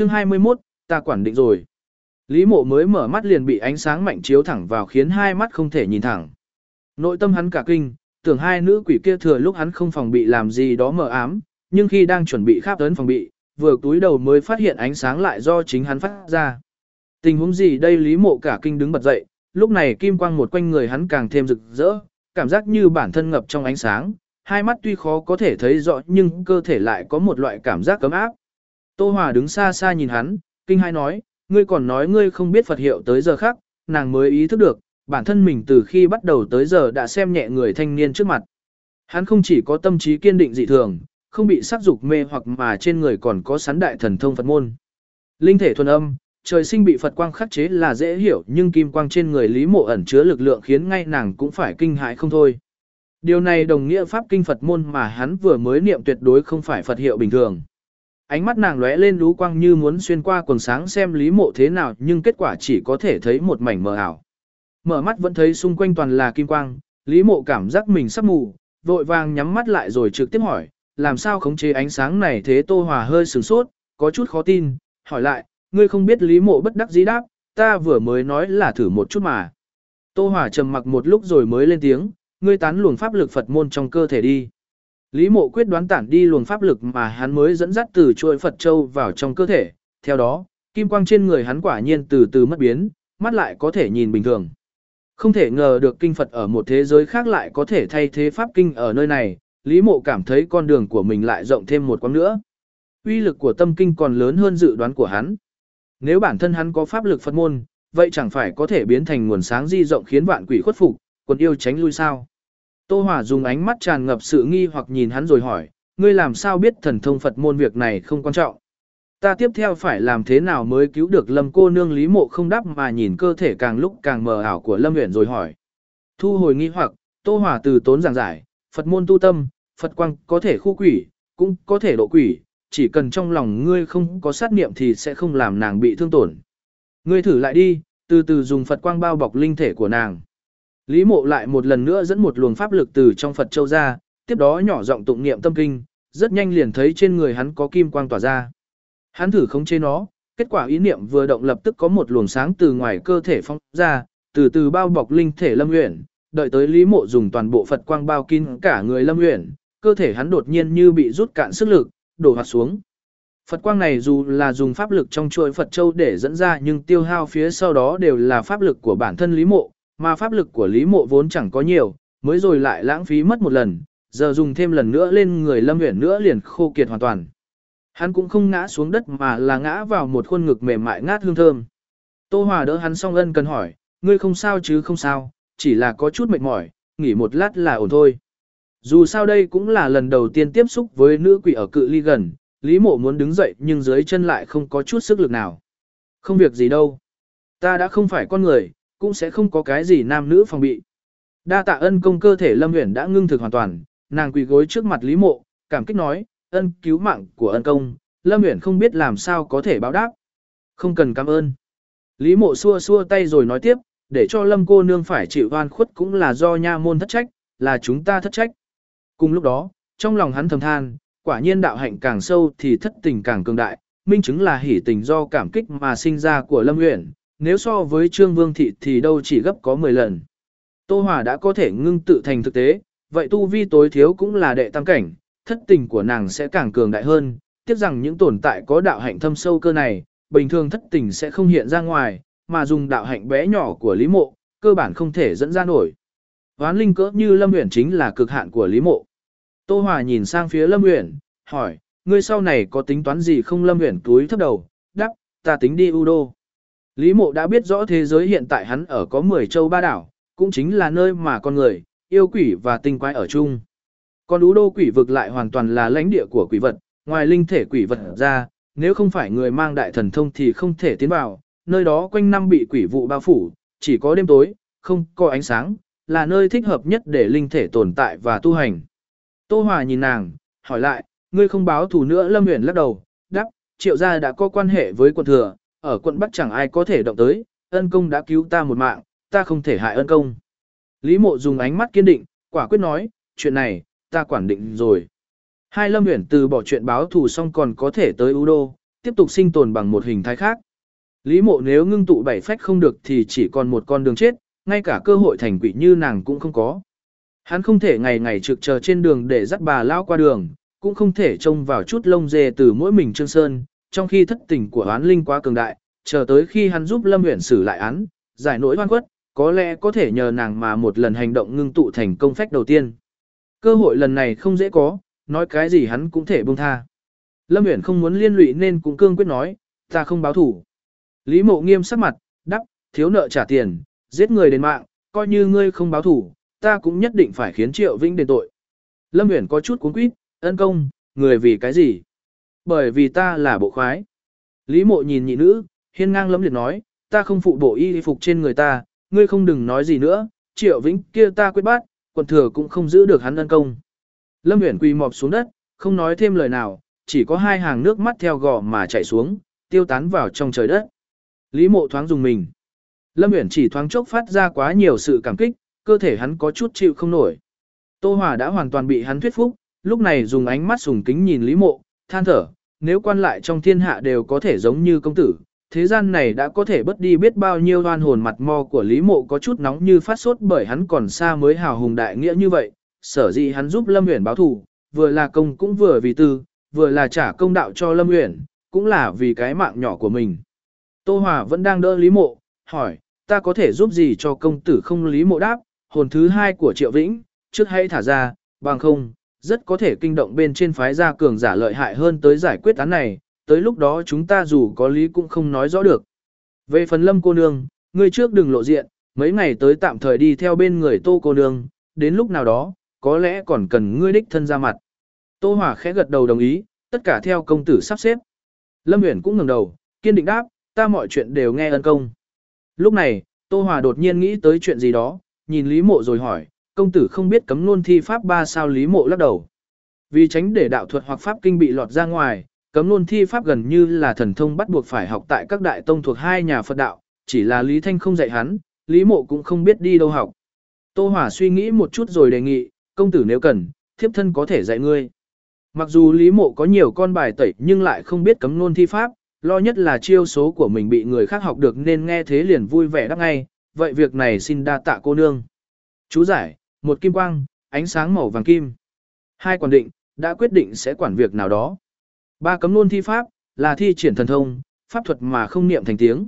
Chương 21, ta quản định rồi. Lý mộ mới mở mắt liền bị ánh sáng mạnh chiếu thẳng vào khiến hai mắt không thể nhìn thẳng. Nội tâm hắn cả kinh, tưởng hai nữ quỷ kia thừa lúc hắn không phòng bị làm gì đó mờ ám, nhưng khi đang chuẩn bị kháp tấn phòng bị, vừa túi đầu mới phát hiện ánh sáng lại do chính hắn phát ra. Tình huống gì đây Lý mộ cả kinh đứng bật dậy, lúc này kim quang một quanh người hắn càng thêm rực rỡ, cảm giác như bản thân ngập trong ánh sáng, hai mắt tuy khó có thể thấy rõ nhưng cơ thể lại có một loại cảm giác cấm áp. Tô Hòa đứng xa xa nhìn hắn, kinh hai nói, ngươi còn nói ngươi không biết Phật hiệu tới giờ khác, nàng mới ý thức được, bản thân mình từ khi bắt đầu tới giờ đã xem nhẹ người thanh niên trước mặt. Hắn không chỉ có tâm trí kiên định dị thường, không bị sắc dục mê hoặc mà trên người còn có sán đại thần thông Phật môn. Linh thể thuần âm, trời sinh bị Phật quang khắc chế là dễ hiểu nhưng kim quang trên người Lý Mộ ẩn chứa lực lượng khiến ngay nàng cũng phải kinh hãi không thôi. Điều này đồng nghĩa pháp kinh Phật môn mà hắn vừa mới niệm tuyệt đối không phải Phật hiệu bình thường. Ánh mắt nàng lóe lên lú quang như muốn xuyên qua quần sáng xem Lý Mộ thế nào nhưng kết quả chỉ có thể thấy một mảnh mờ ảo. Mở mắt vẫn thấy xung quanh toàn là kim quang, Lý Mộ cảm giác mình sắp mù, vội vàng nhắm mắt lại rồi trực tiếp hỏi, làm sao khống chế ánh sáng này thế Tô Hòa hơi sửng sốt, có chút khó tin, hỏi lại, ngươi không biết Lý Mộ bất đắc dĩ đáp, ta vừa mới nói là thử một chút mà. Tô Hòa trầm mặc một lúc rồi mới lên tiếng, ngươi tán luồng pháp lực Phật môn trong cơ thể đi. Lý Mộ quyết đoán tản đi luồng pháp lực mà hắn mới dẫn dắt từ chuỗi Phật châu vào trong cơ thể, theo đó, kim quang trên người hắn quả nhiên từ từ mất biến, mắt lại có thể nhìn bình thường. Không thể ngờ được kinh Phật ở một thế giới khác lại có thể thay thế pháp kinh ở nơi này, Lý Mộ cảm thấy con đường của mình lại rộng thêm một quãng nữa. Uy lực của tâm kinh còn lớn hơn dự đoán của hắn. Nếu bản thân hắn có pháp lực Phật môn, vậy chẳng phải có thể biến thành nguồn sáng di rộng khiến vạn quỷ khuất phục, còn yêu tránh lui sao? Tô Hòa dùng ánh mắt tràn ngập sự nghi hoặc nhìn hắn rồi hỏi, ngươi làm sao biết thần thông Phật môn việc này không quan trọng? Ta tiếp theo phải làm thế nào mới cứu được Lâm cô nương Lý Mộ không đáp mà nhìn cơ thể càng lúc càng mờ ảo của Lâm Uyển rồi hỏi. Thu hồi nghi hoặc, Tô Hòa từ tốn giảng giải, Phật môn tu tâm, Phật quang có thể khu quỷ, cũng có thể độ quỷ, chỉ cần trong lòng ngươi không có sát niệm thì sẽ không làm nàng bị thương tổn. Ngươi thử lại đi, từ từ dùng Phật quang bao bọc linh thể của nàng. Lý mộ lại một lần nữa dẫn một luồng pháp lực từ trong Phật châu ra, tiếp đó nhỏ giọng tụng niệm tâm kinh, rất nhanh liền thấy trên người hắn có kim quang tỏa ra. Hắn thử khống chế nó, kết quả ý niệm vừa động lập tức có một luồng sáng từ ngoài cơ thể phong ra, từ từ bao bọc linh thể Lâm Uyển, đợi tới Lý Mộ dùng toàn bộ Phật quang bao kín cả người Lâm Uyển, cơ thể hắn đột nhiên như bị rút cạn sức lực, đổ hoạt xuống. Phật quang này dù là dùng pháp lực trong chuỗi Phật châu để dẫn ra nhưng tiêu hao phía sau đó đều là pháp lực của bản thân Lý Mộ, mà pháp lực của Lý Mộ vốn chẳng có nhiều, mới rồi lại lãng phí mất một lần, giờ dùng thêm lần nữa lên người Lâm Uyển nữa liền khô kiệt hoàn toàn. Hắn cũng không ngã xuống đất mà là ngã vào một khuôn ngực mềm mại ngát hương thơm. Tô Hòa đỡ hắn xong ân cần hỏi, ngươi không sao chứ không sao, chỉ là có chút mệt mỏi, nghỉ một lát là ổn thôi. Dù sao đây cũng là lần đầu tiên tiếp xúc với nữ quỷ ở cự ly gần, Lý Mộ muốn đứng dậy nhưng dưới chân lại không có chút sức lực nào. Không việc gì đâu. Ta đã không phải con người, cũng sẽ không có cái gì nam nữ phòng bị. Đa tạ ân công cơ thể Lâm Huyền đã ngưng thực hoàn toàn, nàng quỳ gối trước mặt Lý Mộ, cảm kích nói, ân cứu mạng của ân công, Lâm Uyển không biết làm sao có thể báo đáp. Không cần cảm ơn. Lý mộ xua xua tay rồi nói tiếp, để cho Lâm cô nương phải chịu oan khuất cũng là do nha môn thất trách, là chúng ta thất trách. Cùng lúc đó, trong lòng hắn thầm than, quả nhiên đạo hạnh càng sâu thì thất tình càng cường đại, minh chứng là hỉ tình do cảm kích mà sinh ra của Lâm Uyển, nếu so với Trương Vương thị thì đâu chỉ gấp có 10 lần. Tô Hòa đã có thể ngưng tự thành thực tế, vậy tu vi tối thiếu cũng là đệ tam cảnh, thất tình của nàng sẽ càng cường đại hơn, tiếc rằng những tồn tại có đạo hạnh thâm sâu cơ này, bình thường thất tình sẽ không hiện ra ngoài, mà dùng đạo hạnh bé nhỏ của Lý Mộ, cơ bản không thể dẫn ra nổi. Ván linh cỡ như Lâm Uyển chính là cực hạn của Lý Mộ. Tô Hòa nhìn sang phía Lâm Uyển, hỏi, ngươi sau này có tính toán gì không Lâm Uyển túi thấp đầu, đáp, ta tính đi U Đô. Lý Mộ đã biết rõ thế giới hiện tại hắn ở có 10 châu ba đảo, cũng chính là nơi mà con người, yêu quỷ và tinh quái ở chung. Còn ú đô quỷ vực lại hoàn toàn là lãnh địa của quỷ vật, ngoài linh thể quỷ vật ra, nếu không phải người mang đại thần thông thì không thể tiến vào, nơi đó quanh năm bị quỷ vụ bao phủ, chỉ có đêm tối, không có ánh sáng, là nơi thích hợp nhất để linh thể tồn tại và tu hành. Tô Hòa nhìn nàng, hỏi lại, ngươi không báo thù nữa Lâm Huyền lắc đầu, đáp, triệu gia đã có quan hệ với quận thừa, ở quận Bắc chẳng ai có thể động tới, ân công đã cứu ta một mạng, ta không thể hại ân công. Lý mộ dùng ánh mắt kiên định, quả quyết nói, chuyện này, ta quản định rồi. Hai lâm huyển từ bỏ chuyện báo thù xong còn có thể tới U Đô, tiếp tục sinh tồn bằng một hình thái khác. Lý mộ nếu ngưng tụ bảy phách không được thì chỉ còn một con đường chết, ngay cả cơ hội thành quỷ như nàng cũng không có. Hắn không thể ngày ngày trực chờ trên đường để dắt bà lao qua đường, cũng không thể trông vào chút lông dê từ mỗi mình Trương Sơn, trong khi thất tình của oán linh quá cường đại, chờ tới khi hắn giúp Lâm Uyển xử lại án, giải nỗi oan khuất, có lẽ có thể nhờ nàng mà một lần hành động ngưng tụ thành công phách đầu tiên. Cơ hội lần này không dễ có, nói cái gì hắn cũng thể buông tha. Lâm Uyển không muốn liên lụy nên cũng cương quyết nói, ta không báo thủ. Lý Mộ nghiêm sắc mặt, đắp, thiếu nợ trả tiền, giết người đến mạng, coi như ngươi không báo thủ, ta cũng nhất định phải khiến Triệu Vĩnh đền tội. Lâm Uyển có chút cuốn quýt, ân công, người vì cái gì? Bởi vì ta là bộ khoái. Lý Mộ nhìn nhị nữ, hiên ngang lấm liệt nói, ta không phụ bộ y phục trên người ta, ngươi không đừng nói gì nữa, Triệu Vĩnh kia ta quyết bắt, quần thừa cũng không giữ được hắn ân công. Lâm Uyển quỳ mọp xuống đất, không nói thêm lời nào, chỉ có hai hàng nước mắt theo gò mà chảy xuống, tiêu tán vào trong trời đất. Lý Mộ thoáng dùng mình. Lâm Uyển chỉ thoáng chốc phát ra quá nhiều sự cảm kích, cơ thể hắn có chút chịu không nổi. Tô Hòa đã hoàn toàn bị hắn thuyết phục, lúc này dùng ánh mắt sùng kính nhìn Lý Mộ, than thở, nếu quan lại trong thiên hạ đều có thể giống như công tử, thế gian này đã có thể bất đi biết bao nhiêu oan hồn mặt mò của Lý Mộ có chút nóng như phát sốt bởi hắn còn xa mới hào hùng đại nghĩa như vậy, sở dĩ hắn giúp Lâm Uyển báo thù, vừa là công cũng vừa vì tư, vừa là trả công đạo cho Lâm Uyển, cũng là vì cái mạng nhỏ của mình. Tô Hòa vẫn đang đỡ Lý Mộ, hỏi, ta có thể giúp gì cho công tử không Lý Mộ đáp, hồn thứ hai của Triệu Vĩnh, trước hãy thả ra, bằng không, rất có thể kinh động bên trên phái gia cường giả lợi hại hơn tới giải quyết án này, tới lúc đó chúng ta dù có lý cũng không nói rõ được. Về phần lâm cô nương, ngươi trước đừng lộ diện, mấy ngày tới tạm thời đi theo bên người tô cô nương, đến lúc nào đó, có lẽ còn cần ngươi đích thân ra mặt. Tô Hòa khẽ gật đầu đồng ý, tất cả theo công tử sắp xếp. Lâm Uyển cũng ngẩng đầu, kiên định đáp, ta mọi chuyện đều nghe ân công. Lúc này, Tô Hòa đột nhiên nghĩ tới chuyện gì đó, nhìn Lý Mộ rồi hỏi, công tử không biết cấm luôn thi pháp ba sao Lý Mộ lắc đầu. Vì tránh để đạo thuật hoặc pháp kinh bị lọt ra ngoài, cấm luôn thi pháp gần như là thần thông bắt buộc phải học tại các đại tông thuộc hai nhà Phật đạo, chỉ là Lý Thanh không dạy hắn, Lý Mộ cũng không biết đi đâu học. Tô Hỏa suy nghĩ một chút rồi đề nghị, công tử nếu cần, thiếp thân có thể dạy ngươi. Mặc dù Lý Mộ có nhiều con bài tẩy nhưng lại không biết cấm luôn thi pháp, lo nhất là chiêu số của mình bị người khác học được nên nghe thế liền vui vẻ đáp ngay, vậy việc này xin đa tạ cô nương. Chú giải, một kim quang, ánh sáng màu vàng kim. Hai quản định, đã quyết định sẽ quản việc nào đó. Ba cấm luôn thi pháp, là thi triển thần thông, pháp thuật mà không niệm thành tiếng.